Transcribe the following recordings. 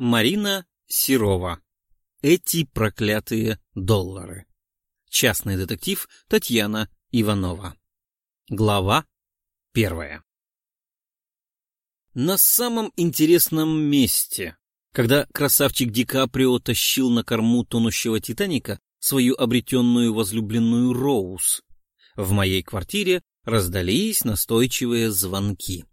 Марина Серова. Эти проклятые доллары. Частный детектив Татьяна Иванова. Глава первая. На самом интересном месте, когда красавчик Ди Каприо тащил на корму тонущего Титаника свою обретенную возлюбленную Роуз, в моей квартире раздались настойчивые звонки.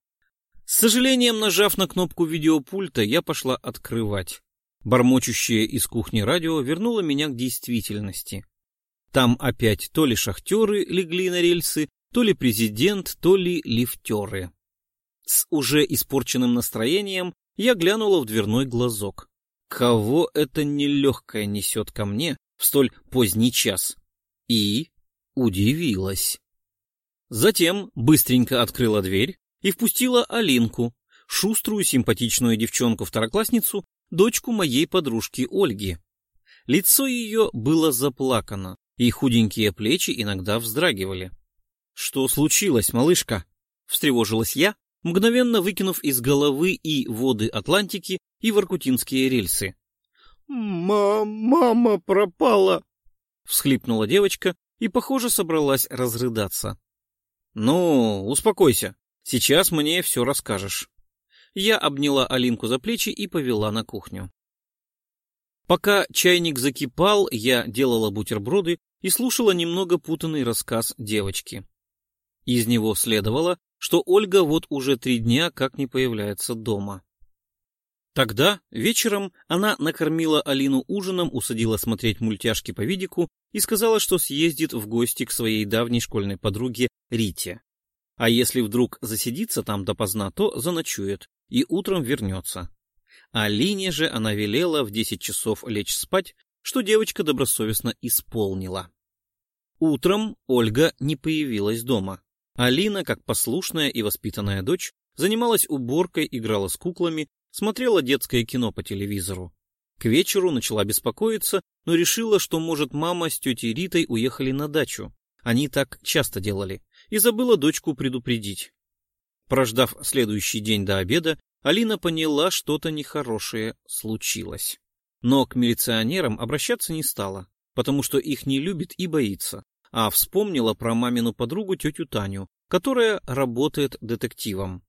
С сожалением, нажав на кнопку видеопульта, я пошла открывать. Бормочущее из кухни радио вернуло меня к действительности. Там опять то ли шахтеры легли на рельсы, то ли президент, то ли лифтеры. С уже испорченным настроением я глянула в дверной глазок. Кого это нелегкое несет ко мне в столь поздний час? И удивилась. Затем быстренько открыла дверь и впустила Алинку, шуструю симпатичную девчонку-второклассницу, дочку моей подружки Ольги. Лицо ее было заплакано, и худенькие плечи иногда вздрагивали. — Что случилось, малышка? — встревожилась я, мгновенно выкинув из головы и воды Атлантики, и воркутинские рельсы. — Мама пропала! — всхлипнула девочка и, похоже, собралась разрыдаться. — Ну, успокойся, Сейчас мне все расскажешь. Я обняла Алинку за плечи и повела на кухню. Пока чайник закипал, я делала бутерброды и слушала немного путанный рассказ девочки. Из него следовало, что Ольга вот уже три дня как не появляется дома. Тогда, вечером, она накормила Алину ужином, усадила смотреть мультяшки по видику и сказала, что съездит в гости к своей давней школьной подруге Рите. А если вдруг засидится там допоздна, то заночует и утром вернется. А Лине же она велела в десять часов лечь спать, что девочка добросовестно исполнила. Утром Ольга не появилась дома. Алина, как послушная и воспитанная дочь, занималась уборкой, играла с куклами, смотрела детское кино по телевизору. К вечеру начала беспокоиться, но решила, что, может, мама с тетей Ритой уехали на дачу. Они так часто делали и забыла дочку предупредить. Прождав следующий день до обеда, Алина поняла, что-то нехорошее случилось. Но к милиционерам обращаться не стала, потому что их не любит и боится, а вспомнила про мамину подругу тетю Таню, которая работает детективом.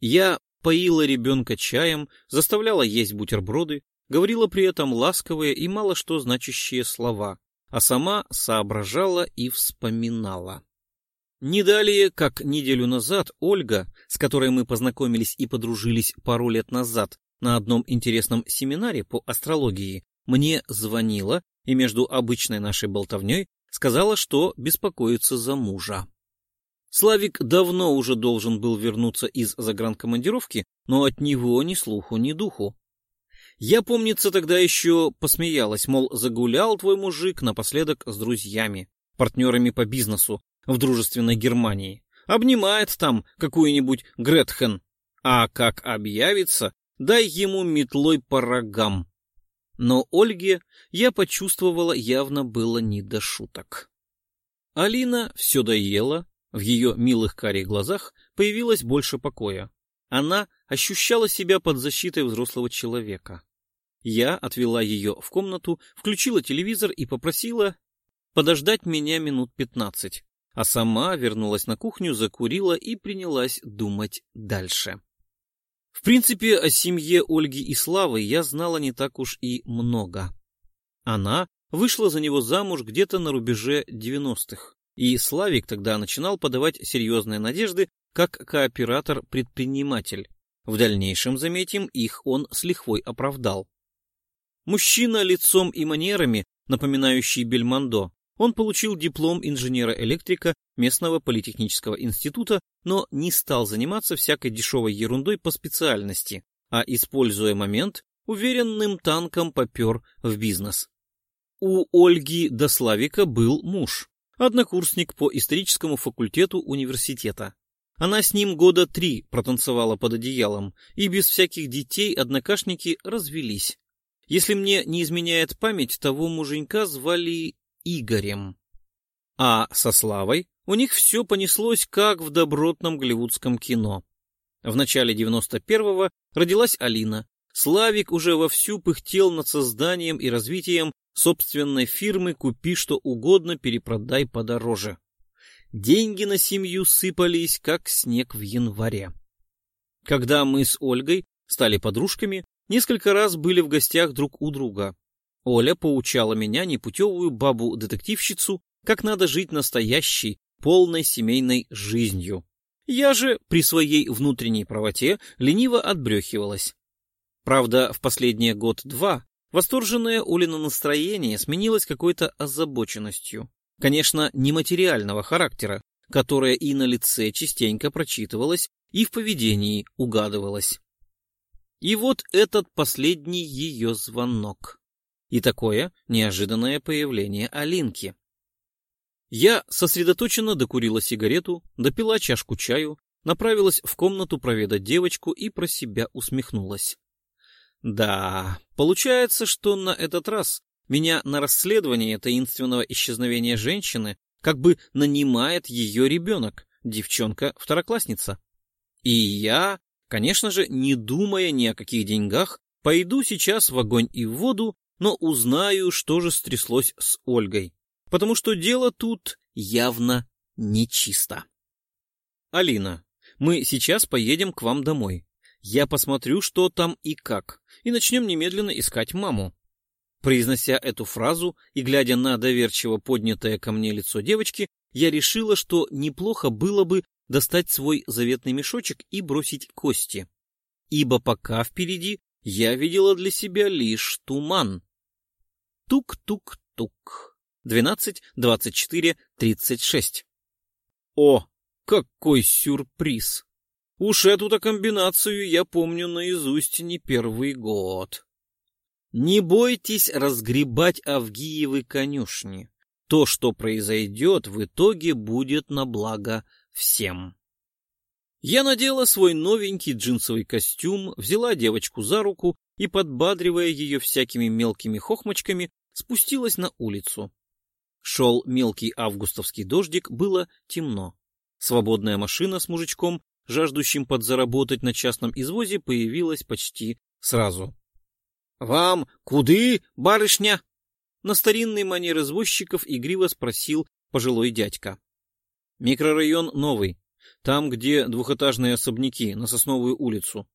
Я поила ребенка чаем, заставляла есть бутерброды, говорила при этом ласковые и мало что значащие слова, а сама соображала и вспоминала. Не далее, как неделю назад, Ольга, с которой мы познакомились и подружились пару лет назад на одном интересном семинаре по астрологии, мне звонила и между обычной нашей болтовней сказала, что беспокоится за мужа. Славик давно уже должен был вернуться из загранкомандировки, но от него ни слуху, ни духу. Я, помнится, тогда еще посмеялась, мол, загулял твой мужик напоследок с друзьями, партнерами по бизнесу, в дружественной Германии, обнимает там какую-нибудь Гретхен, а как объявится, дай ему метлой по рогам. Но Ольге я почувствовала явно было не до шуток. Алина все доела, в ее милых карих глазах появилось больше покоя. Она ощущала себя под защитой взрослого человека. Я отвела ее в комнату, включила телевизор и попросила подождать меня минут пятнадцать а сама вернулась на кухню, закурила и принялась думать дальше. В принципе, о семье Ольги и Славы я знала не так уж и много. Она вышла за него замуж где-то на рубеже 90-х, и Славик тогда начинал подавать серьезные надежды как кооператор-предприниматель. В дальнейшем, заметим, их он с лихвой оправдал. Мужчина лицом и манерами, напоминающий Бельмондо, он получил диплом инженера-электрика местного политехнического института, но не стал заниматься всякой дешевой ерундой по специальности, а, используя момент, уверенным танком попер в бизнес. У Ольги Дославика был муж, однокурсник по историческому факультету университета. Она с ним года три протанцевала под одеялом, и без всяких детей однокашники развелись. Если мне не изменяет память, того муженька звали Игорем. А со Славой у них все понеслось, как в добротном голливудском кино. В начале 91-го родилась Алина. Славик уже вовсю пыхтел над созданием и развитием собственной фирмы «Купи что угодно, перепродай подороже». Деньги на семью сыпались, как снег в январе. Когда мы с Ольгой стали подружками, несколько раз были в гостях друг у друга. Оля поучала меня, непутевую бабу-детективщицу, как надо жить настоящей, полной семейной жизнью. Я же при своей внутренней правоте лениво отбрехивалась. Правда, в последние год-два восторженное Олино настроение сменилось какой-то озабоченностью. Конечно, нематериального характера, которая и на лице частенько прочитывалась, и в поведении угадывалась. И вот этот последний ее звонок. И такое неожиданное появление Алинки. Я сосредоточенно докурила сигарету, допила чашку чаю, направилась в комнату проведать девочку и про себя усмехнулась. Да, получается, что на этот раз меня на расследование таинственного исчезновения женщины как бы нанимает ее ребенок, девчонка-второклассница. И я, конечно же, не думая ни о каких деньгах, пойду сейчас в огонь и в воду, но узнаю, что же стряслось с Ольгой, потому что дело тут явно нечисто. Алина, мы сейчас поедем к вам домой. Я посмотрю, что там и как, и начнем немедленно искать маму. Произнося эту фразу и глядя на доверчиво поднятое ко мне лицо девочки, я решила, что неплохо было бы достать свой заветный мешочек и бросить кости. Ибо пока впереди я видела для себя лишь туман. Тук-тук-тук. Двенадцать, двадцать четыре, тридцать шесть. О, какой сюрприз! Уж эту-то комбинацию я помню наизусть не первый год. Не бойтесь разгребать Авгиевы конюшни. То, что произойдет, в итоге будет на благо всем. Я надела свой новенький джинсовый костюм, взяла девочку за руку и, подбадривая ее всякими мелкими хохмочками, спустилась на улицу. Шел мелкий августовский дождик, было темно. Свободная машина с мужичком жаждущим подзаработать на частном извозе, появилась почти сразу. — Вам куды, барышня? — на старинный манер извозчиков игриво спросил пожилой дядька. — Микрорайон новый, там, где двухэтажные особняки, на Сосновую улицу.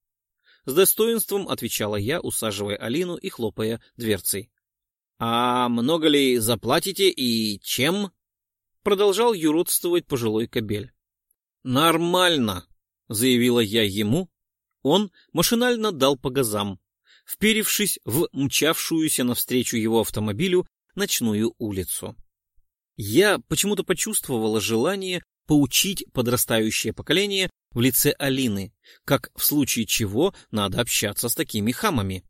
С достоинством отвечала я, усаживая Алину и хлопая дверцей. — А много ли заплатите и чем? — продолжал юродствовать пожилой кобель. — Нормально, заявила я ему, он машинально дал по газам, вперившись в мчавшуюся навстречу его автомобилю ночную улицу. Я почему-то почувствовала желание поучить подрастающее поколение в лице Алины, как в случае чего надо общаться с такими хамами.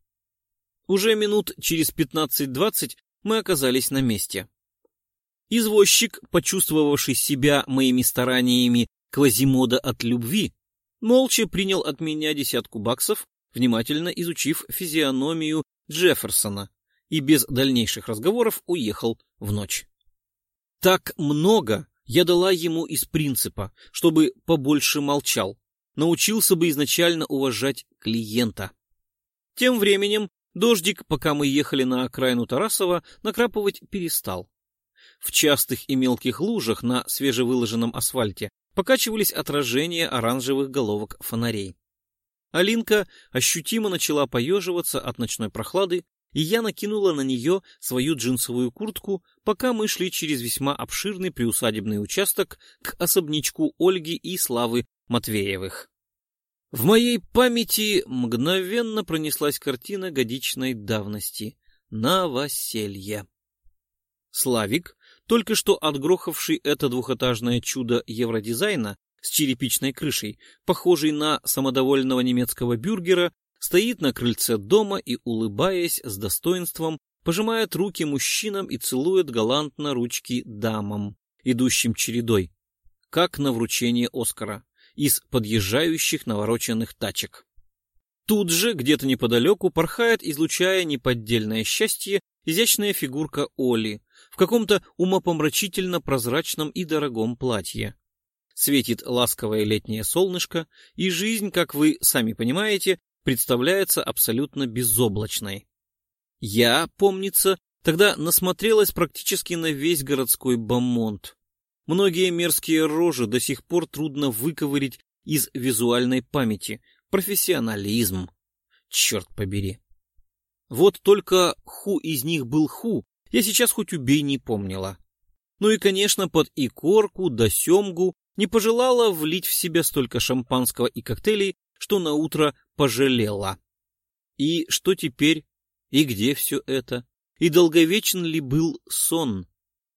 Уже минут через пятнадцать-двадцать мы оказались на месте. Извозчик, почувствовавший себя моими стараниями Квазимода от любви, молча принял от меня десятку баксов, внимательно изучив физиономию Джефферсона и без дальнейших разговоров уехал в ночь. Так много я дала ему из принципа, чтобы побольше молчал, научился бы изначально уважать клиента. Тем временем дождик, пока мы ехали на окраину Тарасова, накрапывать перестал. В частых и мелких лужах на свежевыложенном асфальте покачивались отражения оранжевых головок фонарей. Алинка ощутимо начала поеживаться от ночной прохлады, и я накинула на нее свою джинсовую куртку, пока мы шли через весьма обширный приусадебный участок к особнячку Ольги и Славы Матвеевых. В моей памяти мгновенно пронеслась картина годичной давности — новоселье. Славик только что отгрохавший это двухэтажное чудо евродизайна с черепичной крышей, похожий на самодовольного немецкого бюргера, стоит на крыльце дома и, улыбаясь с достоинством, пожимает руки мужчинам и целует галантно ручки дамам, идущим чередой, как на вручение Оскара, из подъезжающих навороченных тачек. Тут же, где-то неподалеку, порхает, излучая неподдельное счастье, изящная фигурка Оли, в каком-то умопомрачительно прозрачном и дорогом платье. Светит ласковое летнее солнышко, и жизнь, как вы сами понимаете, представляется абсолютно безоблачной. Я, помнится, тогда насмотрелась практически на весь городской бомонд. Многие мерзкие рожи до сих пор трудно выковырить из визуальной памяти. Профессионализм. Черт побери. Вот только ху из них был ху, я сейчас хоть убей не помнила. Ну и, конечно, под икорку да семгу не пожелала влить в себя столько шампанского и коктейлей, что на утро пожалела. И что теперь? И где все это? И долговечен ли был сон?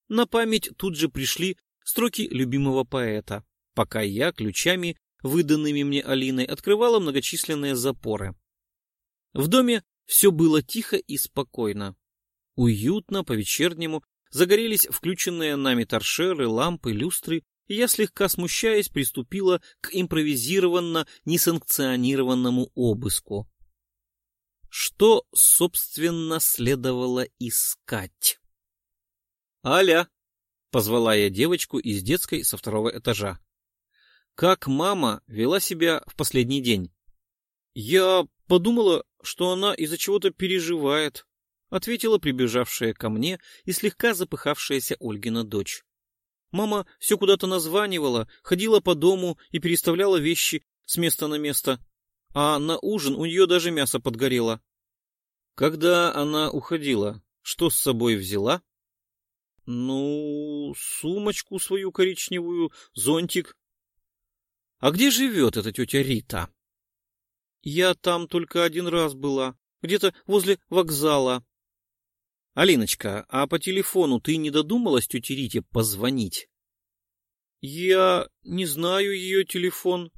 На память тут же пришли строки любимого поэта, пока я ключами, выданными мне Алиной, открывала многочисленные запоры. В доме все было тихо и спокойно. Уютно, по-вечернему, загорелись включенные нами торшеры, лампы, люстры, я, слегка смущаясь, приступила к импровизированно несанкционированному обыску. Что, собственно, следовало искать? «Аля!» — позвала я девочку из детской со второго этажа. «Как мама вела себя в последний день?» «Я подумала, что она из-за чего-то переживает», — ответила прибежавшая ко мне и слегка запыхавшаяся Ольгина дочь. Мама все куда-то названивала, ходила по дому и переставляла вещи с места на место. А на ужин у нее даже мясо подгорело. Когда она уходила, что с собой взяла? Ну, сумочку свою коричневую, зонтик. А где живет эта тетя Рита? Я там только один раз была, где-то возле вокзала. Алиночка, а по телефону ты не додумалась тете Рите позвонить? Я не знаю ее телефон.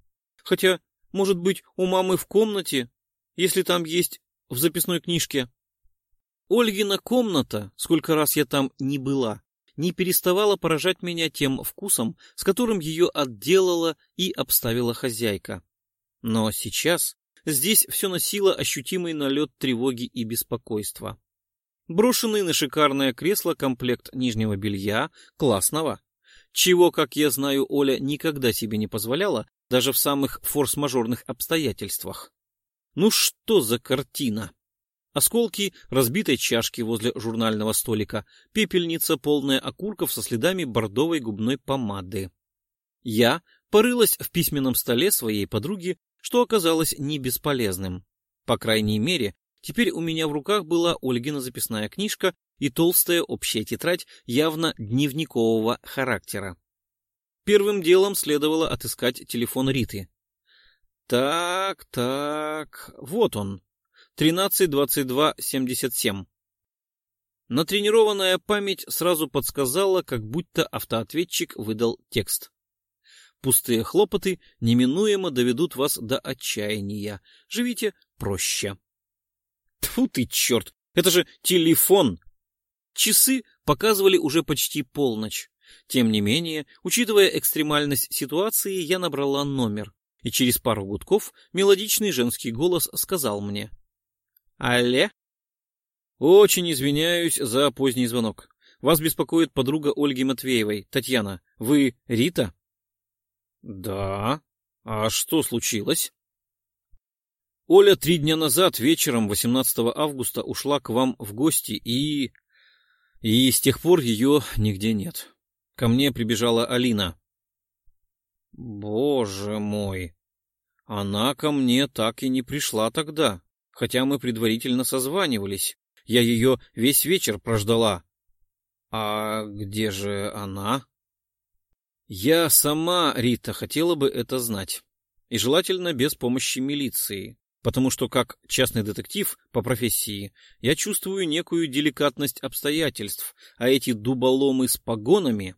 Хотя, может быть, у мамы в комнате, если там есть в записной книжке. Ольгина комната, сколько раз я там не была, не переставала поражать меня тем вкусом, с которым ее отделала и обставила хозяйка. Но сейчас здесь все носило ощутимый налет тревоги и беспокойства. Брошенный на шикарное кресло комплект нижнего белья, классного, чего, как я знаю, Оля никогда себе не позволяла, даже в самых форс-мажорных обстоятельствах. Ну что за картина? Осколки разбитой чашки возле журнального столика, пепельница, полная окурков со следами бордовой губной помады. Я порылась в письменном столе своей подруги, что оказалось не бесполезным. По крайней мере, теперь у меня в руках была Ольгина записная книжка и толстая общая тетрадь явно дневникового характера. Первым делом следовало отыскать телефон Риты. Так, так, вот он. 132277. Натренированная память сразу подсказала, как будто автоответчик выдал текст. Пустые хлопоты неминуемо доведут вас до отчаяния. Живите проще. Тьфу ты, черт! Это же телефон! Часы показывали уже почти полночь. Тем не менее, учитывая экстремальность ситуации, я набрала номер, и через пару гудков мелодичный женский голос сказал мне. «Алле?» «Очень извиняюсь за поздний звонок. Вас беспокоит подруга Ольги Матвеевой, Татьяна. Вы Рита?» «Да. А что случилось?» Оля три дня назад вечером 18 августа ушла к вам в гости и... И с тех пор ее нигде нет. Ко мне прибежала Алина. Боже мой! Она ко мне так и не пришла тогда, хотя мы предварительно созванивались. Я ее весь вечер прождала. А где же она? Я сама, Рита, хотела бы это знать. И желательно без помощи милиции потому что как частный детектив по профессии я чувствую некую деликатность обстоятельств, а эти дуболомы с погонами...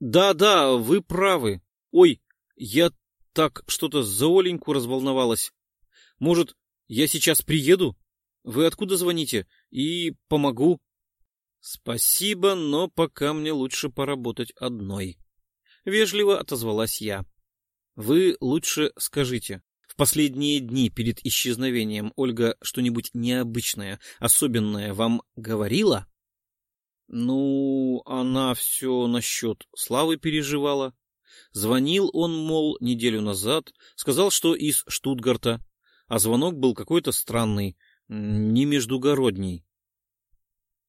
Да-да, вы правы. Ой, я так что-то за Оленьку разволновалась. Может, я сейчас приеду? Вы откуда звоните? И помогу? Спасибо, но пока мне лучше поработать одной. Вежливо отозвалась я. Вы лучше скажите, в последние дни перед исчезновением Ольга что-нибудь необычное, особенное вам говорила? Ну, она все насчет славы переживала. Звонил он, мол, неделю назад, сказал, что из Штутгарта. а звонок был какой-то странный, не междугородний.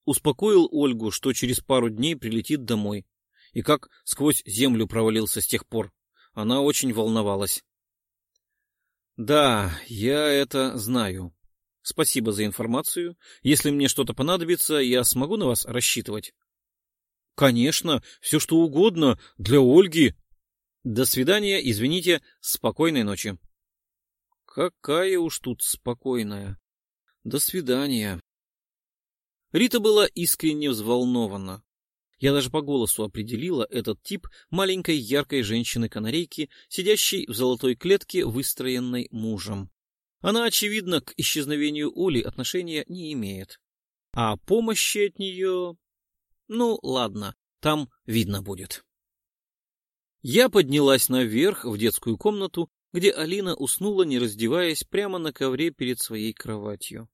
Успокоил Ольгу, что через пару дней прилетит домой, и как сквозь землю провалился с тех пор. Она очень волновалась. Да, я это знаю. Спасибо за информацию. Если мне что-то понадобится, я смогу на вас рассчитывать. Конечно, все что угодно для Ольги. До свидания, извините, спокойной ночи. Какая уж тут спокойная. До свидания. Рита была искренне взволнована. Я даже по голосу определила этот тип маленькой яркой женщины-канарейки, сидящей в золотой клетке, выстроенной мужем. Она, очевидно, к исчезновению Оли отношения не имеет. А помощи от нее... Ну, ладно, там видно будет. Я поднялась наверх в детскую комнату, где Алина уснула, не раздеваясь, прямо на ковре перед своей кроватью.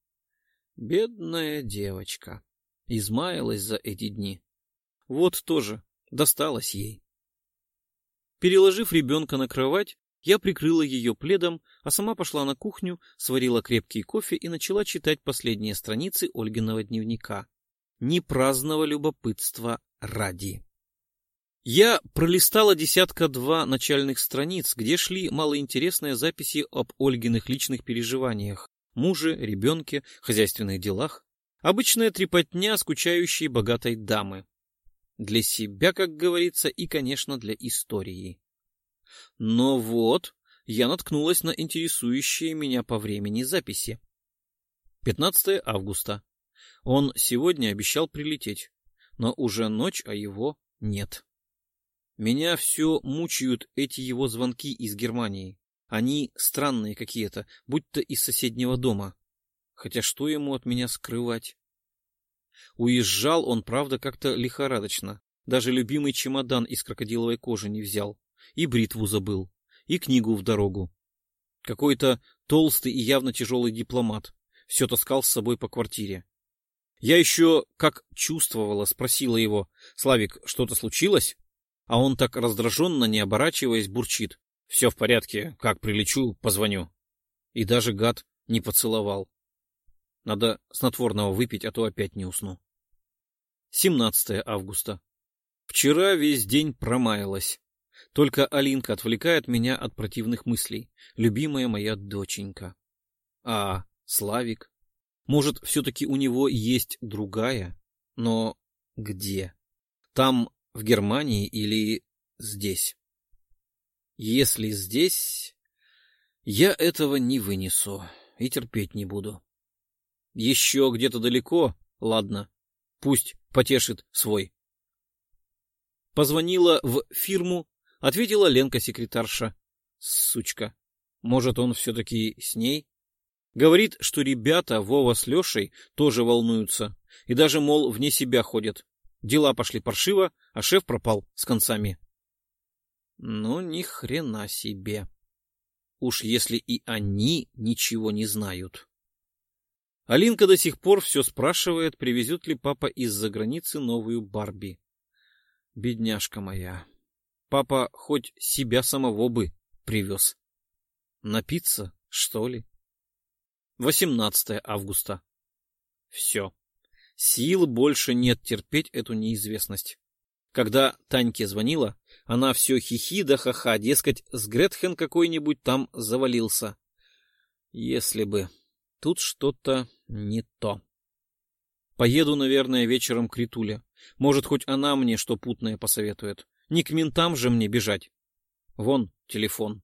Бедная девочка. Измаялась за эти дни. Вот тоже досталось ей. Переложив ребенка на кровать, я прикрыла ее пледом, а сама пошла на кухню, сварила крепкий кофе и начала читать последние страницы Ольгиного дневника. Не праздного любопытства ради. Я пролистала десятка-два начальных страниц, где шли малоинтересные записи об Ольгиных личных переживаниях, муже, ребенке, хозяйственных делах. Обычная трепотня скучающей богатой дамы. Для себя, как говорится, и, конечно, для истории. Но вот я наткнулась на интересующие меня по времени записи. 15 августа. Он сегодня обещал прилететь, но уже ночь, а его нет. Меня все мучают эти его звонки из Германии. Они странные какие-то, будто из соседнего дома. Хотя что ему от меня скрывать? Уезжал он, правда, как-то лихорадочно. Даже любимый чемодан из крокодиловой кожи не взял. И бритву забыл. И книгу в дорогу. Какой-то толстый и явно тяжелый дипломат. Все таскал с собой по квартире. Я еще, как чувствовала, спросила его, «Славик, что-то случилось?» А он так раздраженно, не оборачиваясь, бурчит. «Все в порядке, как прилечу, позвоню». И даже гад не поцеловал. Надо снотворного выпить, а то опять не усну. 17 августа. Вчера весь день промаялась. Только Алинка отвлекает меня от противных мыслей. Любимая моя доченька. А Славик? Может, все-таки у него есть другая? Но где? Там, в Германии или здесь? Если здесь, я этого не вынесу и терпеть не буду. Еще где-то далеко, ладно, пусть потешит свой. Позвонила в фирму, ответила Ленка-секретарша. Сучка, может, он все-таки с ней? Говорит, что ребята Вова с Лешей тоже волнуются, и даже, мол, вне себя ходят. Дела пошли паршиво, а шеф пропал с концами. Ну, ни хрена себе. Уж если и они ничего не знают. Алинка до сих пор все спрашивает, привезет ли папа из-за границы новую Барби. Бедняжка моя. Папа хоть себя самого бы привез. Напиться, что ли? 18 августа. Все. Сил больше нет терпеть эту неизвестность. Когда Таньке звонила, она все хихи да ха-ха, дескать, с Гретхен какой-нибудь там завалился. Если бы... Тут что-то не то. Поеду, наверное, вечером к Ритуле. Может, хоть она мне что путное посоветует. Не к ментам же мне бежать. Вон телефон.